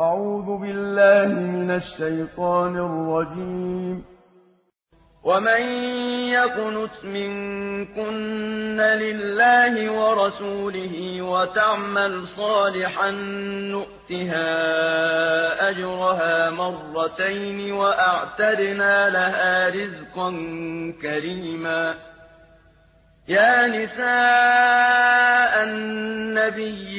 أعوذ بالله من الشيطان الرجيم. ومن يقنت منكن لله ورسوله وتعمل صالحا نؤتها أجرها مرتين وأعتدنا لها رزقا كريما. يا نساء النبي